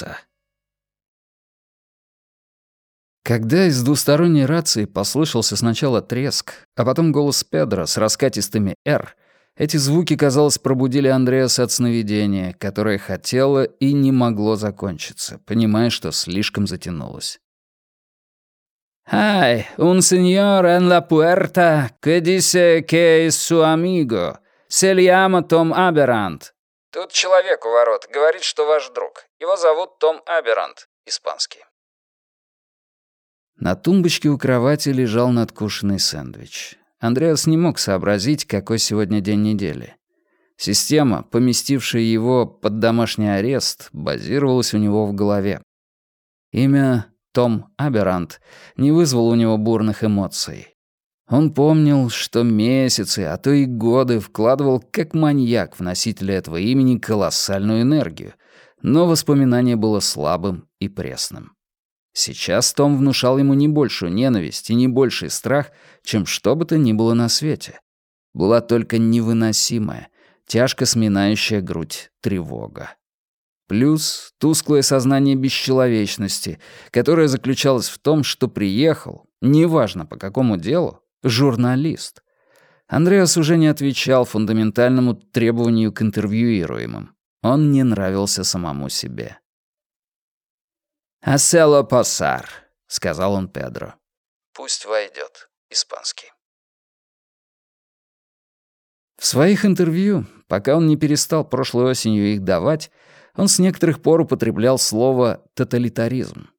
Убийца. Когда из двусторонней рации послышался сначала треск, а потом голос Педро с раскатистыми «Р», эти звуки, казалось, пробудили Андреаса от сновидения, которое хотело и не могло закончиться, понимая, что слишком затянулось. «Ай, un señor en la puerta que dice que es su amigo. Se llama Tom Aberrant». «Тут человек у ворот, говорит, что ваш друг. Его зовут Том Аберант, испанский». На тумбочке у кровати лежал надкушенный сэндвич. Андреас не мог сообразить, какой сегодня день недели. Система, поместившая его под домашний арест, базировалась у него в голове. Имя Том Аберант не вызвало у него бурных эмоций. Он помнил, что месяцы, а то и годы вкладывал как маньяк в носителя этого имени колоссальную энергию, но воспоминание было слабым и пресным. Сейчас Том внушал ему не большую ненависть и не больший страх, чем что бы то ни было на свете. Была только невыносимая, тяжко сминающая грудь тревога. Плюс тусклое сознание бесчеловечности, которое заключалось в том, что приехал, неважно по какому делу, журналист. Андреас уже не отвечал фундаментальному требованию к интервьюируемым. Он не нравился самому себе. «Асело пасар», — сказал он Педро. «Пусть войдет», испанский. В своих интервью, пока он не перестал прошлой осенью их давать, он с некоторых пор употреблял слово «тоталитаризм».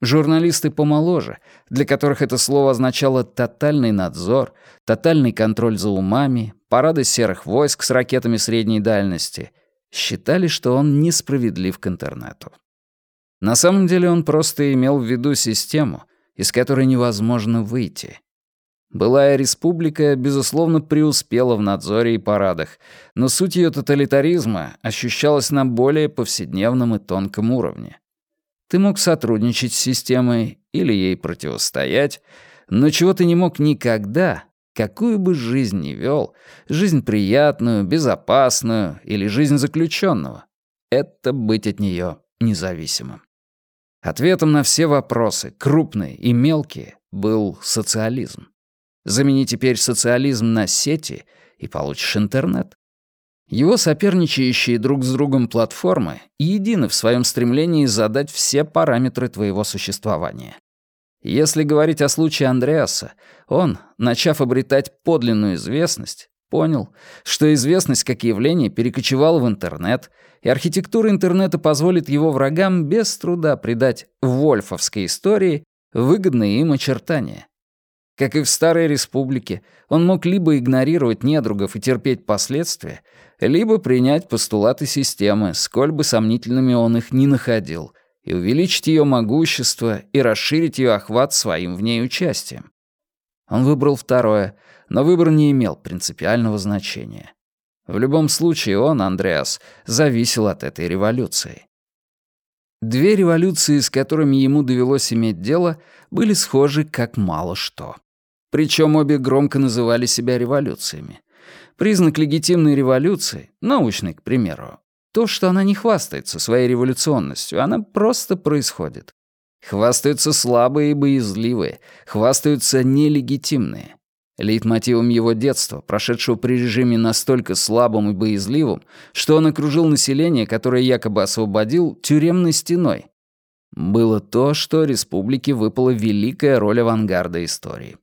Журналисты помоложе, для которых это слово означало тотальный надзор, тотальный контроль за умами, парады серых войск с ракетами средней дальности, считали, что он несправедлив к интернету. На самом деле он просто имел в виду систему, из которой невозможно выйти. Былая республика, безусловно, преуспела в надзоре и парадах, но суть ее тоталитаризма ощущалась на более повседневном и тонком уровне. Ты мог сотрудничать с системой или ей противостоять, но чего ты не мог никогда, какую бы жизнь ни вел, жизнь приятную, безопасную или жизнь заключенного, это быть от нее независимым. Ответом на все вопросы, крупные и мелкие, был социализм. Замени теперь социализм на сети, и получишь интернет. Его соперничающие друг с другом платформы едины в своем стремлении задать все параметры твоего существования. Если говорить о случае Андреаса, он, начав обретать подлинную известность, понял, что известность как явление перекочевала в интернет, и архитектура интернета позволит его врагам без труда придать вольфовской истории выгодные им очертания. Как и в Старой Республике, он мог либо игнорировать недругов и терпеть последствия, либо принять постулаты системы, сколь бы сомнительными он их ни находил, и увеличить ее могущество и расширить ее охват своим в ней участием. Он выбрал второе, но выбор не имел принципиального значения. В любом случае он, Андреас, зависел от этой революции. Две революции, с которыми ему довелось иметь дело, были схожи как мало что. Причем обе громко называли себя революциями. Признак легитимной революции, научный, к примеру, то, что она не хвастается своей революционностью, она просто происходит. Хвастаются слабые и боязливые, хвастаются нелегитимные. Лейтмотивом его детства, прошедшего при режиме настолько слабым и боязливым, что он окружил население, которое якобы освободил, тюремной стеной, было то, что республике выпала великая роль авангарда истории.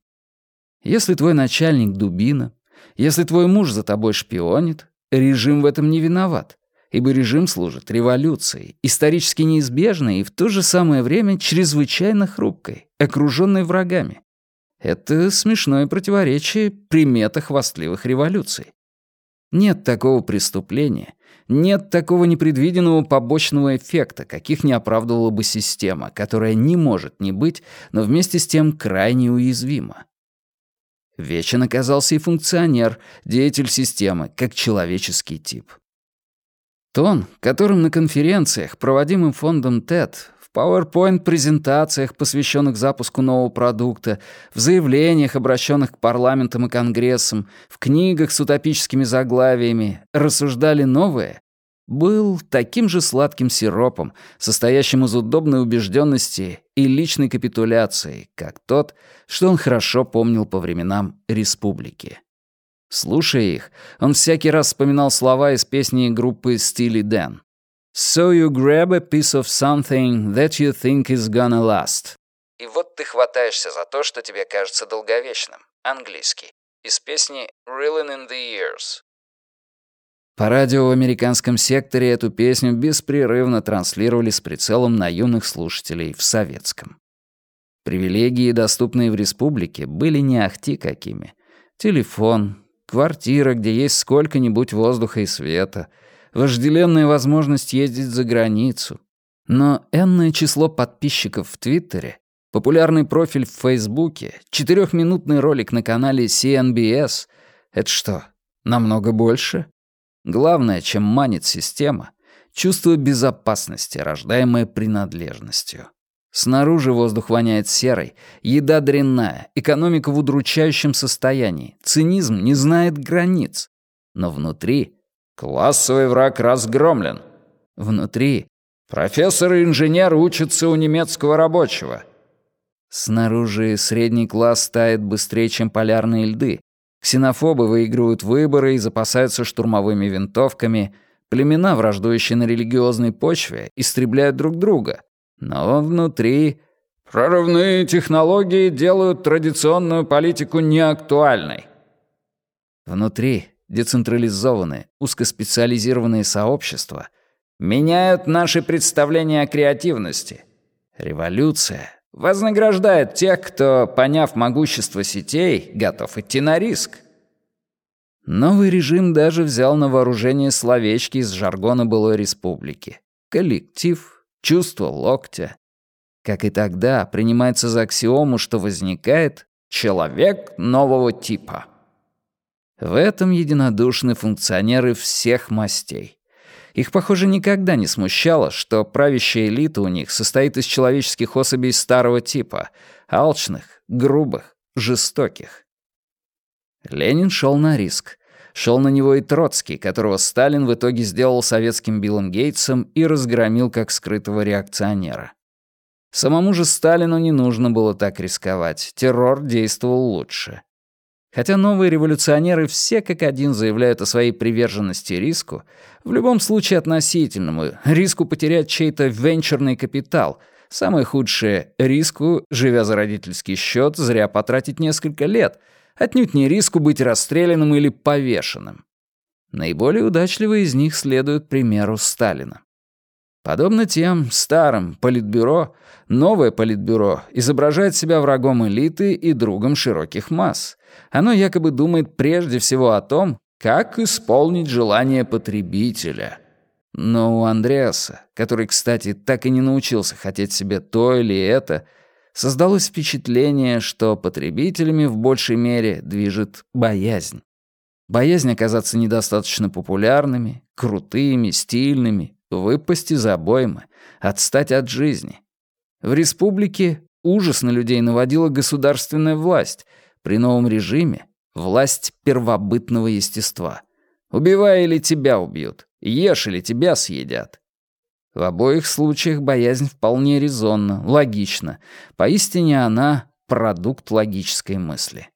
Если твой начальник дубина, если твой муж за тобой шпионит, режим в этом не виноват, ибо режим служит революцией, исторически неизбежной и в то же самое время чрезвычайно хрупкой, окруженной врагами. Это смешное противоречие примета хвастливых революций. Нет такого преступления, нет такого непредвиденного побочного эффекта, каких не оправдывала бы система, которая не может не быть, но вместе с тем крайне уязвима. Вечен оказался и функционер, деятель системы, как человеческий тип. Тон, которым на конференциях, проводимым фондом ТЭД, в PowerPoint-презентациях, посвященных запуску нового продукта, в заявлениях, обращенных к парламентам и конгрессам, в книгах с утопическими заглавиями, рассуждали новые, был таким же сладким сиропом, состоящим из удобной убежденности и личной капитуляции, как тот, что он хорошо помнил по временам республики. Слушая их, он всякий раз вспоминал слова из песни группы Steely Dan. «So you grab a piece of something that you think is gonna last». И вот ты хватаешься за то, что тебе кажется долговечным. Английский. Из песни «Reeling in the Years». По радио в американском секторе эту песню беспрерывно транслировали с прицелом на юных слушателей в советском. Привилегии, доступные в республике, были не ахти какими. Телефон, квартира, где есть сколько-нибудь воздуха и света, вожделенная возможность ездить за границу. Но энное число подписчиков в Твиттере, популярный профиль в Фейсбуке, четырехминутный ролик на канале CNBS — это что, намного больше? Главное, чем манит система — чувство безопасности, рождаемое принадлежностью. Снаружи воздух воняет серой, еда дрянная, экономика в удручающем состоянии, цинизм не знает границ. Но внутри классовый враг разгромлен. Внутри профессор и инженер учатся у немецкого рабочего. Снаружи средний класс тает быстрее, чем полярные льды. Ксенофобы выигрывают выборы и запасаются штурмовыми винтовками. Племена, враждующие на религиозной почве, истребляют друг друга. Но внутри прорывные технологии делают традиционную политику неактуальной. Внутри децентрализованные, узкоспециализированные сообщества меняют наши представления о креативности. Революция вознаграждает тех, кто, поняв могущество сетей, готов идти на риск. Новый режим даже взял на вооружение словечки из жаргона былой республики. Коллектив, чувство локтя. Как и тогда, принимается за аксиому, что возникает человек нового типа. В этом единодушны функционеры всех мастей. Их, похоже, никогда не смущало, что правящая элита у них состоит из человеческих особей старого типа, алчных, грубых, жестоких. Ленин шел на риск. Шел на него и Троцкий, которого Сталин в итоге сделал советским Биллом Гейтсом и разгромил как скрытого реакционера. Самому же Сталину не нужно было так рисковать, террор действовал лучше. Хотя новые революционеры все как один заявляют о своей приверженности риску, в любом случае относительному, риску потерять чей-то венчурный капитал, самое худшее — риску, живя за родительский счет, зря потратить несколько лет — отнюдь не риску быть расстрелянным или повешенным. Наиболее удачливые из них следуют примеру Сталина. Подобно тем старым политбюро, новое политбюро изображает себя врагом элиты и другом широких масс. Оно якобы думает прежде всего о том, как исполнить желание потребителя. Но у Андреаса, который, кстати, так и не научился хотеть себе то или это, создалось впечатление, что потребителями в большей мере движет боязнь. Боязнь оказаться недостаточно популярными, крутыми, стильными, выпасть из обоймы, отстать от жизни. В республике ужас на людей наводила государственная власть, при новом режиме — власть первобытного естества. Убивай или тебя убьют, ешь или тебя съедят. В обоих случаях боязнь вполне резонна, логична. Поистине она — продукт логической мысли.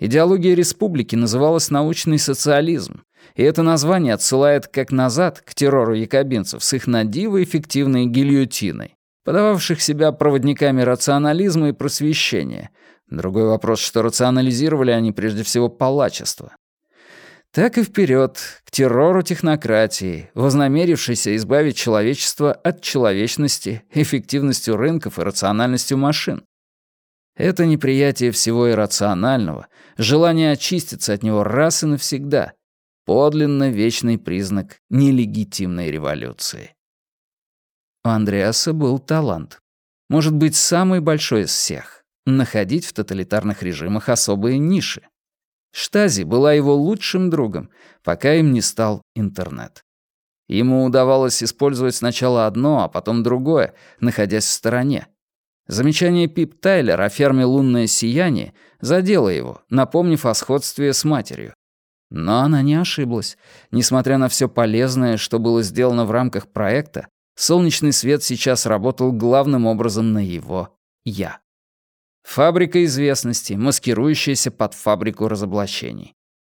Идеология республики называлась научный социализм, и это название отсылает как назад к террору якобинцев с их надиво эффективной гильотиной, подававших себя проводниками рационализма и просвещения. Другой вопрос, что рационализировали они прежде всего палачество так и вперед к террору технократии, вознамерившейся избавить человечество от человечности, эффективностью рынков и рациональностью машин. Это неприятие всего иррационального, желание очиститься от него раз и навсегда. Подлинно вечный признак нелегитимной революции. У Андреаса был талант. Может быть, самый большой из всех — находить в тоталитарных режимах особые ниши. Штази была его лучшим другом, пока им не стал интернет. Ему удавалось использовать сначала одно, а потом другое, находясь в стороне. Замечание Пип Тайлер о ферме «Лунное сияние» задело его, напомнив о сходстве с матерью. Но она не ошиблась. Несмотря на все полезное, что было сделано в рамках проекта, солнечный свет сейчас работал главным образом на его «я». Фабрика известности, маскирующаяся под фабрику разоблачений.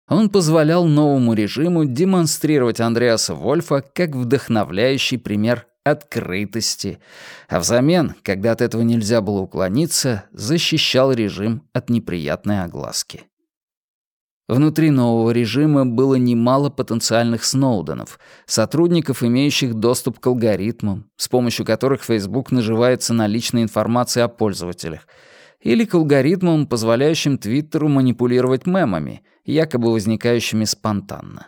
Он позволял новому режиму демонстрировать Андреаса Вольфа как вдохновляющий пример открытости, а взамен, когда от этого нельзя было уклониться, защищал режим от неприятной огласки. Внутри нового режима было немало потенциальных Сноуденов, сотрудников, имеющих доступ к алгоритмам, с помощью которых Facebook наживается на личной информации о пользователях, или к алгоритмам, позволяющим Твиттеру манипулировать мемами, якобы возникающими спонтанно.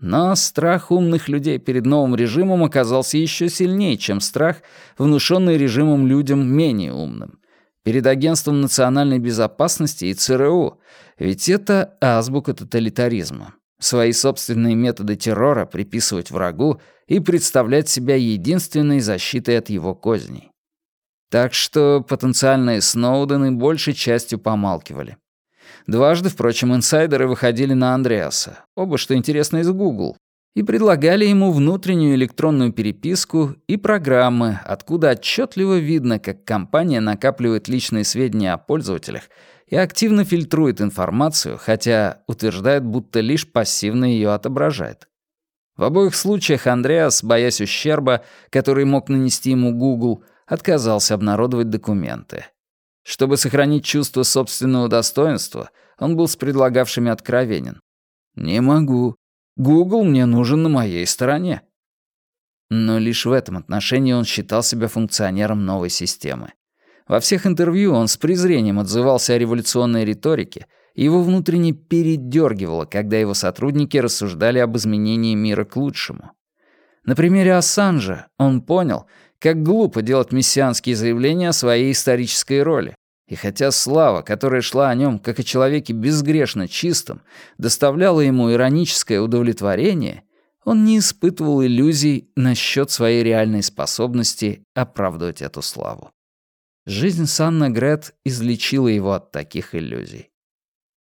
Но страх умных людей перед новым режимом оказался еще сильнее, чем страх, внушенный режимом людям менее умным. Перед Агентством национальной безопасности и ЦРУ, ведь это азбука тоталитаризма. Свои собственные методы террора приписывать врагу и представлять себя единственной защитой от его козней. Так что потенциальные Сноудены большей частью помалкивали. Дважды, впрочем, инсайдеры выходили на Андреаса, оба, что интересно, из Google, и предлагали ему внутреннюю электронную переписку и программы, откуда отчетливо видно, как компания накапливает личные сведения о пользователях и активно фильтрует информацию, хотя утверждает, будто лишь пассивно ее отображает. В обоих случаях Андреас, боясь ущерба, который мог нанести ему Google, отказался обнародовать документы. Чтобы сохранить чувство собственного достоинства, он был с предлагавшими откровенен. «Не могу. Гугл мне нужен на моей стороне». Но лишь в этом отношении он считал себя функционером новой системы. Во всех интервью он с презрением отзывался о революционной риторике, и его внутренне передергивало, когда его сотрудники рассуждали об изменении мира к лучшему. На примере Ассанжа он понял, как глупо делать мессианские заявления о своей исторической роли. И хотя слава, которая шла о нем как о человеке безгрешно чистом, доставляла ему ироническое удовлетворение, он не испытывал иллюзий насчет своей реальной способности оправдывать эту славу. Жизнь Санна Грет излечила его от таких иллюзий.